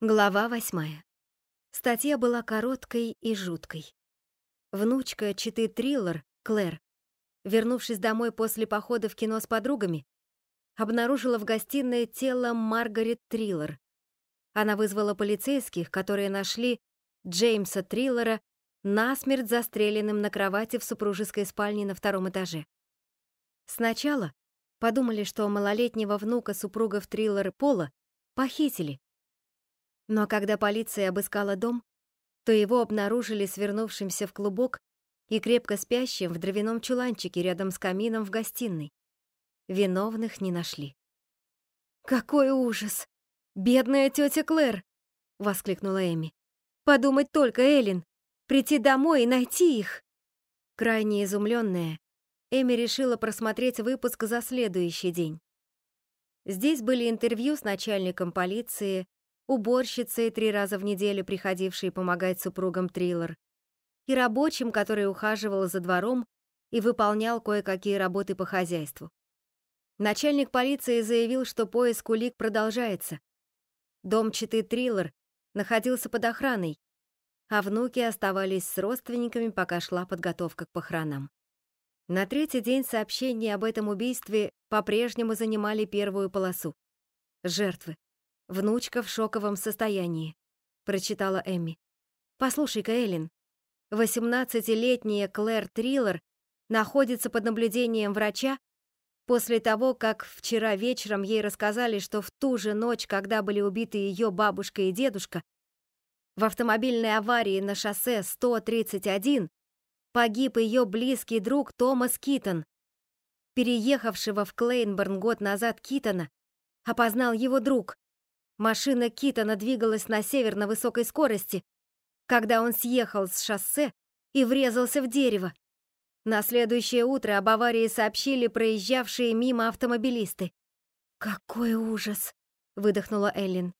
Глава восьмая. Статья была короткой и жуткой. Внучка Читы Триллер, Клэр, вернувшись домой после похода в кино с подругами, обнаружила в гостиной тело Маргарет Триллер. Она вызвала полицейских, которые нашли Джеймса Триллера насмерть застреленным на кровати в супружеской спальне на втором этаже. Сначала подумали, что малолетнего внука супругов Триллера Пола похитили, но когда полиция обыскала дом, то его обнаружили свернувшимся в клубок и крепко спящим в дровяном чуланчике рядом с камином в гостиной. Виновных не нашли. «Какой ужас! Бедная тетя Клэр!» — воскликнула Эми. «Подумать только, Эллен, прийти домой и найти их!» Крайне изумленная, Эми решила просмотреть выпуск за следующий день. Здесь были интервью с начальником полиции, уборщицей, три раза в неделю приходившей помогать супругам Триллер, и рабочим, который ухаживал за двором и выполнял кое-какие работы по хозяйству. Начальник полиции заявил, что поиск улик продолжается. Дом Читы Триллер находился под охраной, а внуки оставались с родственниками, пока шла подготовка к похоронам. На третий день сообщения об этом убийстве по-прежнему занимали первую полосу. Жертвы. Внучка в шоковом состоянии, прочитала Эмми. Послушай-ка, Эллен, 18-летняя Клэр Триллер находится под наблюдением врача после того, как вчера вечером ей рассказали, что в ту же ночь, когда были убиты ее бабушка и дедушка, в автомобильной аварии на шоссе 131 погиб ее близкий друг Томас Китон. Переехавшего в Клейнборн год назад Китона опознал его друг. Машина Китона двигалась на север на высокой скорости, когда он съехал с шоссе и врезался в дерево. На следующее утро об аварии сообщили проезжавшие мимо автомобилисты. «Какой ужас!» — выдохнула Эллен.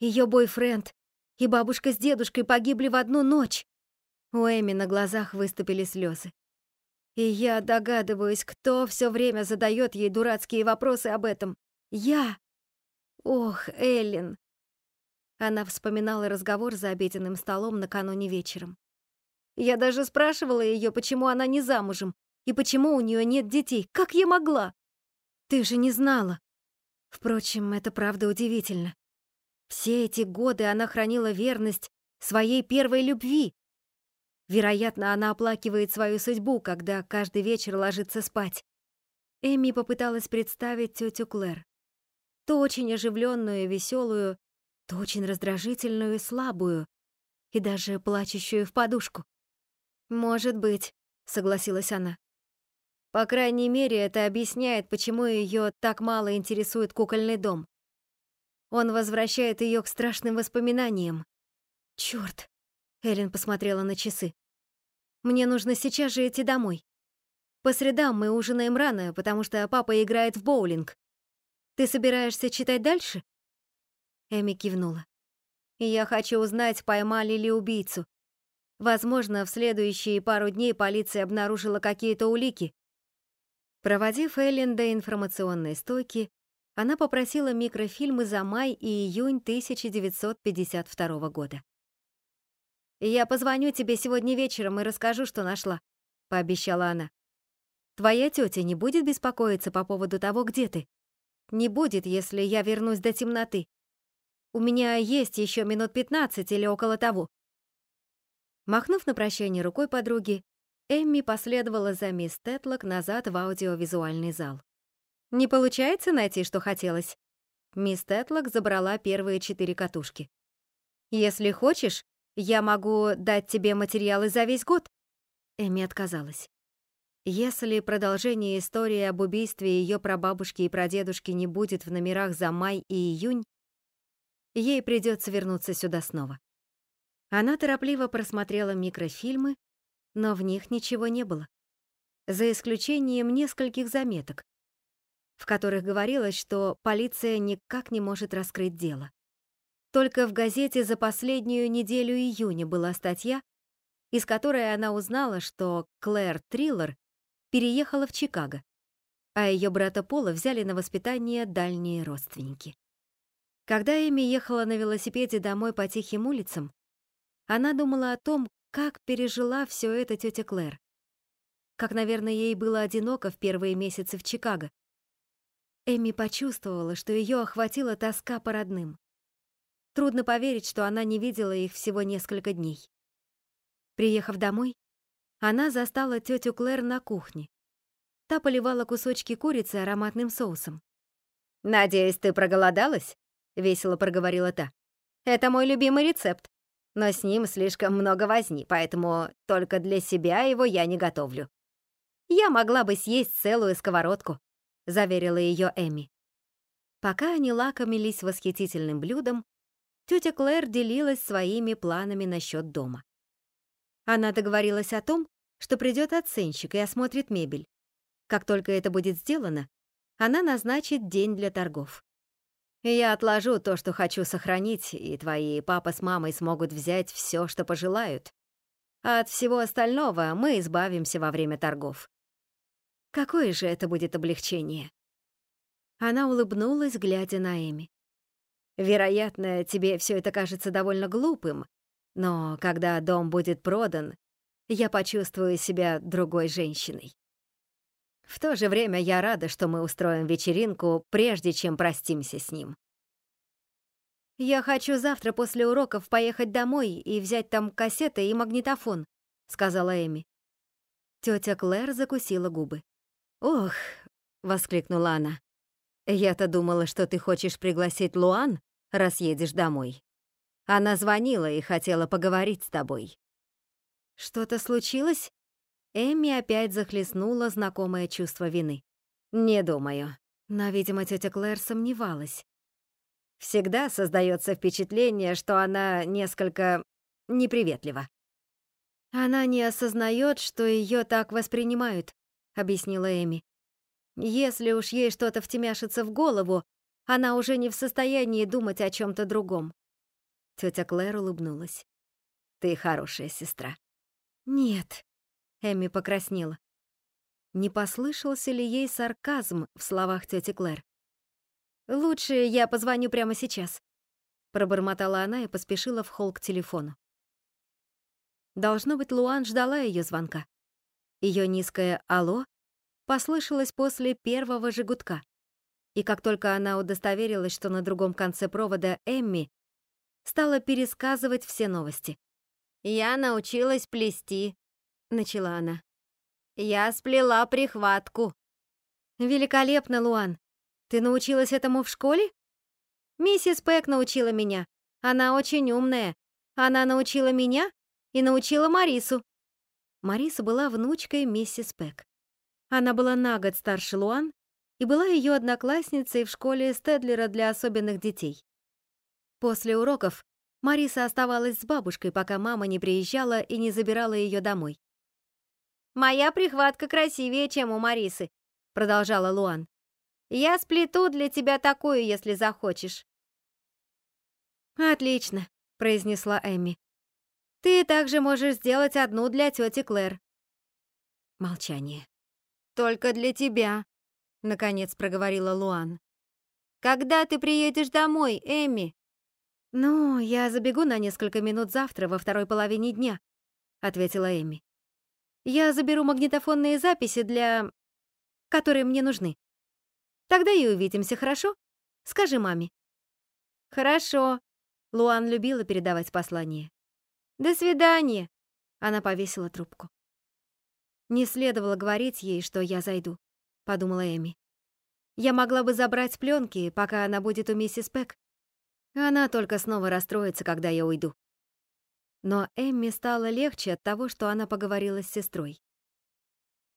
Ее бойфренд и бабушка с дедушкой погибли в одну ночь. У Эми на глазах выступили слезы. И я догадываюсь, кто все время задает ей дурацкие вопросы об этом. Я! Ох, Эллен. Она вспоминала разговор за обеденным столом накануне вечером. Я даже спрашивала ее, почему она не замужем и почему у нее нет детей. Как я могла? Ты же не знала. Впрочем, это правда удивительно. Все эти годы она хранила верность своей первой любви. Вероятно, она оплакивает свою судьбу, когда каждый вечер ложится спать. Эми попыталась представить тетю Клэр то очень оживленную и веселую, то очень раздражительную и слабую, и даже плачущую в подушку. «Может быть», — согласилась она. По крайней мере, это объясняет, почему ее так мало интересует кукольный дом. Он возвращает ее к страшным воспоминаниям. Черт! Эллен посмотрела на часы. Мне нужно сейчас же идти домой. По средам мы ужинаем рано, потому что папа играет в боулинг. Ты собираешься читать дальше?» Эми кивнула. «Я хочу узнать, поймали ли убийцу. Возможно, в следующие пару дней полиция обнаружила какие-то улики». Проводив Эллен до информационной стойки, она попросила микрофильмы за май и июнь 1952 года. «Я позвоню тебе сегодня вечером и расскажу, что нашла», — пообещала она. «Твоя тетя не будет беспокоиться по поводу того, где ты?» Не будет, если я вернусь до темноты. У меня есть еще минут пятнадцать или около того. Махнув на прощание рукой подруги, Эмми последовала за мисс Тетлок назад в аудиовизуальный зал. «Не получается найти, что хотелось?» Мисс Тетлок забрала первые четыре катушки. «Если хочешь, я могу дать тебе материалы за весь год». Эми отказалась. Если продолжение истории об убийстве ее прабабушки и прадедушки не будет в номерах за май и июнь, ей придется вернуться сюда снова. Она торопливо просмотрела микрофильмы, но в них ничего не было, за исключением нескольких заметок, в которых говорилось, что полиция никак не может раскрыть дело. Только в газете за последнюю неделю июня была статья, из которой она узнала, что Клэр Триллер переехала в Чикаго, а ее брата Пола взяли на воспитание дальние родственники. Когда Эми ехала на велосипеде домой по тихим улицам, она думала о том, как пережила все это тетя Клэр. Как, наверное, ей было одиноко в первые месяцы в Чикаго. Эми почувствовала, что ее охватила тоска по родным. Трудно поверить, что она не видела их всего несколько дней. Приехав домой, она застала тетю Клэр на кухне. Та поливала кусочки курицы ароматным соусом. «Надеюсь, ты проголодалась?» — весело проговорила та. «Это мой любимый рецепт, но с ним слишком много возни, поэтому только для себя его я не готовлю. Я могла бы съесть целую сковородку», — заверила ее Эми. Пока они лакомились восхитительным блюдом, тетя Клэр делилась своими планами насчет дома. Она договорилась о том, что придет оценщик и осмотрит мебель. Как только это будет сделано, она назначит день для торгов. Я отложу то, что хочу сохранить, и твои папа с мамой смогут взять все, что пожелают. А от всего остального мы избавимся во время торгов. Какое же это будет облегчение? Она улыбнулась, глядя на Эми. Вероятно, тебе все это кажется довольно глупым, но когда дом будет продан, я почувствую себя другой женщиной. В то же время я рада, что мы устроим вечеринку, прежде чем простимся с ним. «Я хочу завтра после уроков поехать домой и взять там кассеты и магнитофон», — сказала Эми. Тетя Клэр закусила губы. «Ох!» — воскликнула она. «Я-то думала, что ты хочешь пригласить Луан, раз едешь домой. Она звонила и хотела поговорить с тобой». «Что-то случилось?» Эми опять захлестнула знакомое чувство вины. «Не думаю». Но, видимо, тетя Клэр сомневалась. Всегда создается впечатление, что она несколько неприветлива. Она не осознает, что ее так воспринимают, объяснила Эми. Если уж ей что-то втемяшится в голову, она уже не в состоянии думать о чем-то другом. Тетя Клэр улыбнулась. Ты хорошая сестра. Нет, Эми покраснела. Не послышался ли ей сарказм в словах тети Клэр? «Лучше я позвоню прямо сейчас», — пробормотала она и поспешила в холл к телефону. Должно быть, Луан ждала ее звонка. Ее низкое «Алло» послышалось после первого же гудка. И как только она удостоверилась, что на другом конце провода Эмми, стала пересказывать все новости. «Я научилась плести», начала она. Я сплела прихватку. Великолепно, Луан. Ты научилась этому в школе? Миссис Пэк научила меня. Она очень умная. Она научила меня и научила Марису. Мариса была внучкой миссис Пэк. Она была на год старше Луан и была ее одноклассницей в школе Стедлера для особенных детей. После уроков Мариса оставалась с бабушкой, пока мама не приезжала и не забирала ее домой. «Моя прихватка красивее, чем у Марисы», — продолжала Луан. «Я сплету для тебя такую, если захочешь». «Отлично», — произнесла Эми. «Ты также можешь сделать одну для тети Клэр». Молчание. «Только для тебя», — наконец проговорила Луан. «Когда ты приедешь домой, Эми?» «Ну, я забегу на несколько минут завтра во второй половине дня», — ответила Эми. Я заберу магнитофонные записи для... которые мне нужны. Тогда и увидимся, хорошо? Скажи маме». «Хорошо». Луан любила передавать послания. «До свидания». Она повесила трубку. «Не следовало говорить ей, что я зайду», — подумала Эми. «Я могла бы забрать пленки, пока она будет у миссис Пэк. Она только снова расстроится, когда я уйду». Но Эмми стало легче от того, что она поговорила с сестрой.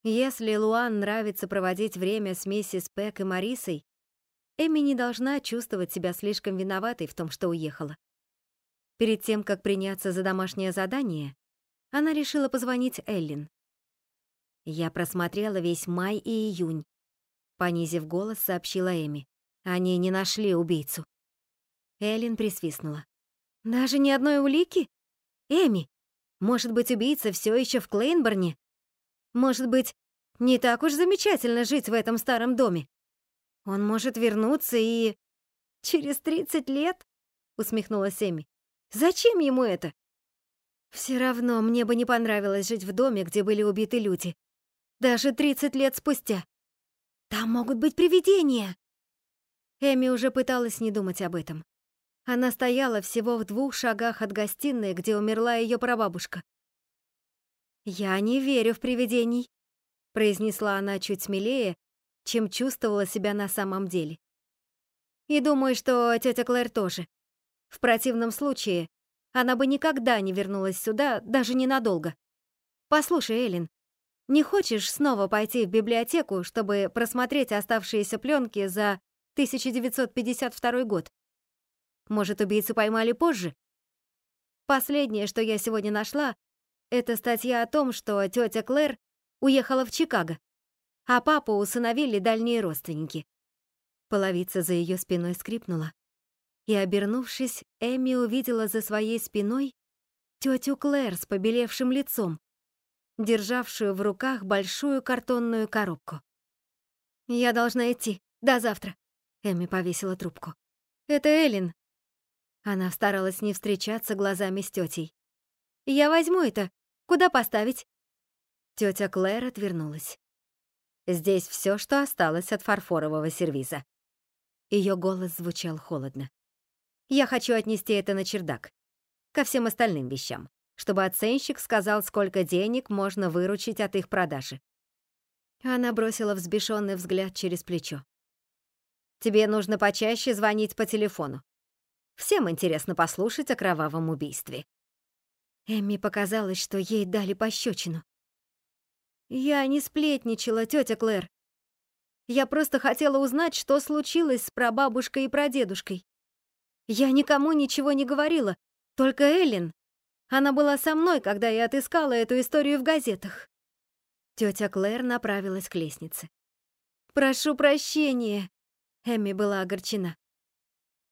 Если Луан нравится проводить время с миссис Пэк и Марисой, Эмми не должна чувствовать себя слишком виноватой в том, что уехала. Перед тем, как приняться за домашнее задание, она решила позвонить Эллин. «Я просмотрела весь май и июнь», — понизив голос, сообщила Эми. «Они не нашли убийцу». Эллин присвистнула. «Даже ни одной улики?» Эми, может быть, убийца все еще в Клейнборне? Может быть, не так уж замечательно жить в этом старом доме? Он может вернуться и... «Через тридцать лет?» — усмехнулась Эми. «Зачем ему это?» «Все равно мне бы не понравилось жить в доме, где были убиты люди. Даже тридцать лет спустя. Там могут быть привидения!» Эми уже пыталась не думать об этом. Она стояла всего в двух шагах от гостиной, где умерла ее прабабушка. «Я не верю в привидений», — произнесла она чуть смелее, чем чувствовала себя на самом деле. «И думаю, что тетя Клэр тоже. В противном случае она бы никогда не вернулась сюда, даже ненадолго. Послушай, Эллен, не хочешь снова пойти в библиотеку, чтобы просмотреть оставшиеся пленки за 1952 год? Может, убийцу поймали позже? Последнее, что я сегодня нашла, это статья о том, что тетя Клэр уехала в Чикаго, а папу усыновили дальние родственники. Половица за ее спиной скрипнула. И, обернувшись, Эми увидела за своей спиной тетю Клэр с побелевшим лицом, державшую в руках большую картонную коробку. «Я должна идти. До завтра», — Эми повесила трубку. «Это Эллен». Она старалась не встречаться глазами с тетей. «Я возьму это. Куда поставить?» Тетя Клэр отвернулась. «Здесь все, что осталось от фарфорового сервиза». Ее голос звучал холодно. «Я хочу отнести это на чердак, ко всем остальным вещам чтобы оценщик сказал, сколько денег можно выручить от их продажи. Она бросила взбешенный взгляд через плечо. «Тебе нужно почаще звонить по телефону. Всем интересно послушать о кровавом убийстве». Эмми показалось, что ей дали пощечину. «Я не сплетничала, тетя Клэр. Я просто хотела узнать, что случилось с прабабушкой и прадедушкой. Я никому ничего не говорила, только Эллен. Она была со мной, когда я отыскала эту историю в газетах. Тетя Клэр направилась к лестнице. «Прошу прощения», — Эмми была огорчена.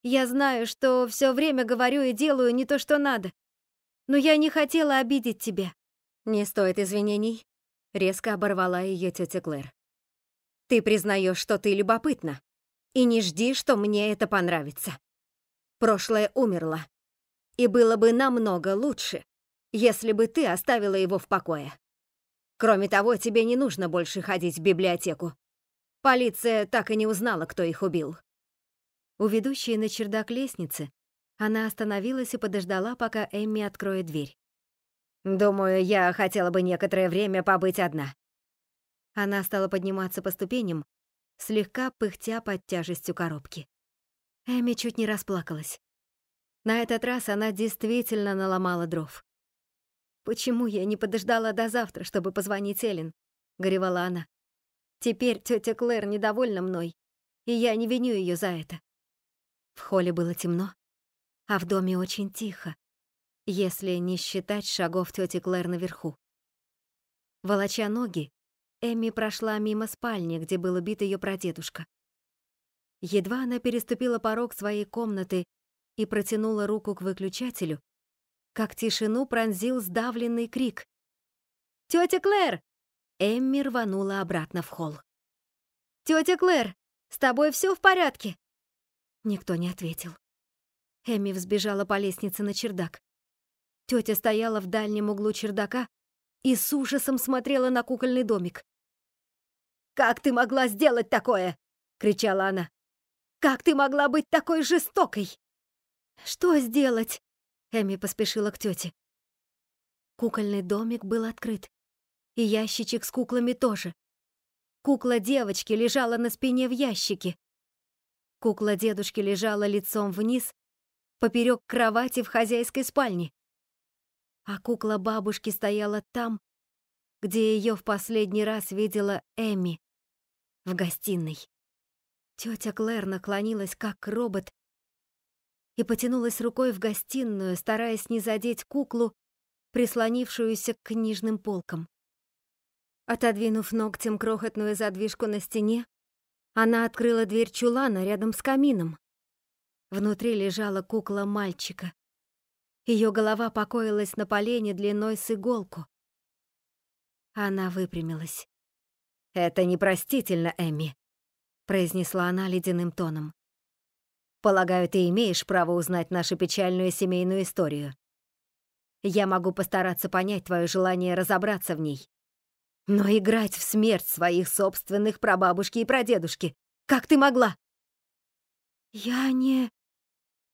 «Я знаю, что все время говорю и делаю не то, что надо, но я не хотела обидеть тебя». «Не стоит извинений», — резко оборвала ее тетя Клэр. «Ты признаешь, что ты любопытна, и не жди, что мне это понравится. Прошлое умерло, и было бы намного лучше, если бы ты оставила его в покое. Кроме того, тебе не нужно больше ходить в библиотеку. Полиция так и не узнала, кто их убил. У ведущей на чердак лестницы она остановилась и подождала, пока Эмми откроет дверь. «Думаю, я хотела бы некоторое время побыть одна». Она стала подниматься по ступеням, слегка пыхтя под тяжестью коробки. Эми чуть не расплакалась. На этот раз она действительно наломала дров. «Почему я не подождала до завтра, чтобы позвонить Эллен?» — горевала она. «Теперь тетя Клэр недовольна мной, и я не виню ее за это». В холле было темно, а в доме очень тихо, если не считать шагов тети Клэр наверху. Волоча ноги, Эмми прошла мимо спальни, где был убит ее прадедушка. Едва она переступила порог своей комнаты и протянула руку к выключателю, как тишину пронзил сдавленный крик. «Тётя Клэр!» Эмми рванула обратно в холл. «Тётя Клэр, с тобой всё в порядке?» Никто не ответил. Эмми взбежала по лестнице на чердак. Тётя стояла в дальнем углу чердака и с ужасом смотрела на кукольный домик. «Как ты могла сделать такое?» — кричала она. «Как ты могла быть такой жестокой?» «Что сделать?» Эми поспешила к тете. Кукольный домик был открыт. И ящичек с куклами тоже. Кукла девочки лежала на спине в ящике. Кукла дедушки лежала лицом вниз, поперек кровати в хозяйской спальне. А кукла бабушки стояла там, где ее в последний раз видела Эми, в гостиной. Тетя Клэр наклонилась, как робот, и потянулась рукой в гостиную, стараясь не задеть куклу, прислонившуюся к книжным полкам. Отодвинув ногтем крохотную задвижку на стене, она открыла дверь чулана рядом с камином. Внутри лежала кукла мальчика. Ее голова покоилась на полене длиной с иголку. Она выпрямилась. «Это непростительно, Эми», — произнесла она ледяным тоном. Полагаю, ты имеешь право узнать нашу печальную семейную историю. Я могу постараться понять твое желание разобраться в ней. Но играть в смерть своих собственных прабабушки и прадедушки, как ты могла? Я не...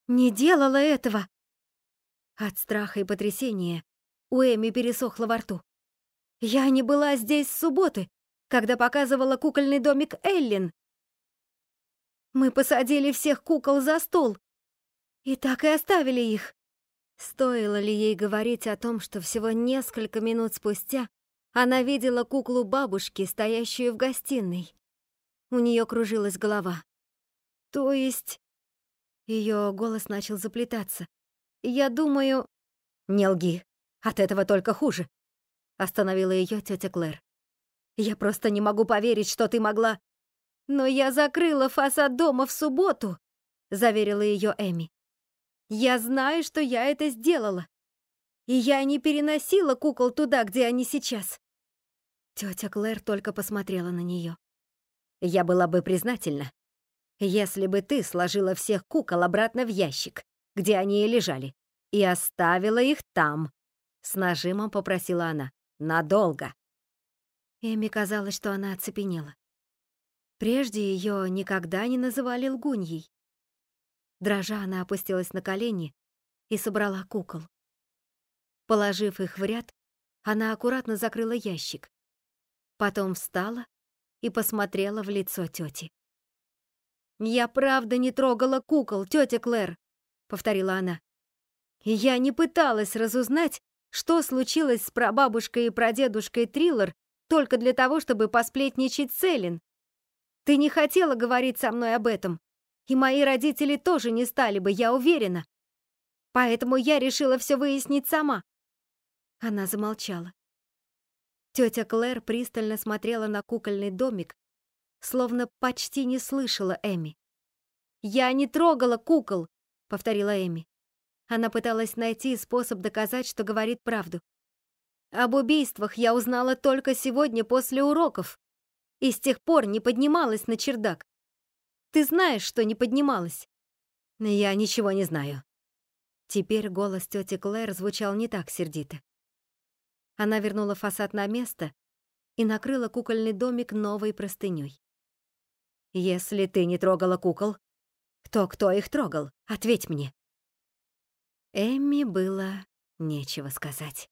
не делала этого. От страха и потрясения у Эми пересохло во рту. Я не была здесь с субботы, когда показывала кукольный домик Эллин. Мы посадили всех кукол за стол и так и оставили их. Стоило ли ей говорить о том, что всего несколько минут спустя она видела куклу бабушки, стоящую в гостиной? У нее кружилась голова. То есть... Ее голос начал заплетаться. Я думаю... Не лги, от этого только хуже. Остановила ее тетя Клэр. Я просто не могу поверить, что ты могла... Но я закрыла фасад дома в субботу, заверила ее Эми. Я знаю, что я это сделала. И я не переносила кукол туда, где они сейчас. Тетя Клэр только посмотрела на нее. Я была бы признательна, если бы ты сложила всех кукол обратно в ящик, где они и лежали, и оставила их там. С нажимом попросила она. Надолго. Эми казалось, что она оцепенела. Прежде ее никогда не называли лгуньей. Дрожа, она опустилась на колени и собрала кукол. Положив их в ряд, она аккуратно закрыла ящик. Потом встала и посмотрела в лицо тети. «Я правда не трогала кукол, тетя Клэр», — повторила она. «Я не пыталась разузнать, что случилось с прабабушкой и прадедушкой Триллер только для того, чтобы посплетничать с Эллен. Ты не хотела говорить со мной об этом, и мои родители тоже не стали бы, я уверена. Поэтому я решила все выяснить сама». Она замолчала. Тетя Клэр пристально смотрела на кукольный домик, словно почти не слышала Эми. «Я не трогала кукол», — повторила Эми. Она пыталась найти способ доказать, что говорит правду. «Об убийствах я узнала только сегодня после уроков, и с тех пор не поднималась на чердак. Ты знаешь, что не поднималась?» «Я ничего не знаю». Теперь голос тети Клэр звучал не так сердито. Она вернула фасад на место и накрыла кукольный домик новой простыней. «Если ты не трогала кукол, то кто их трогал? Ответь мне». Эмми было нечего сказать.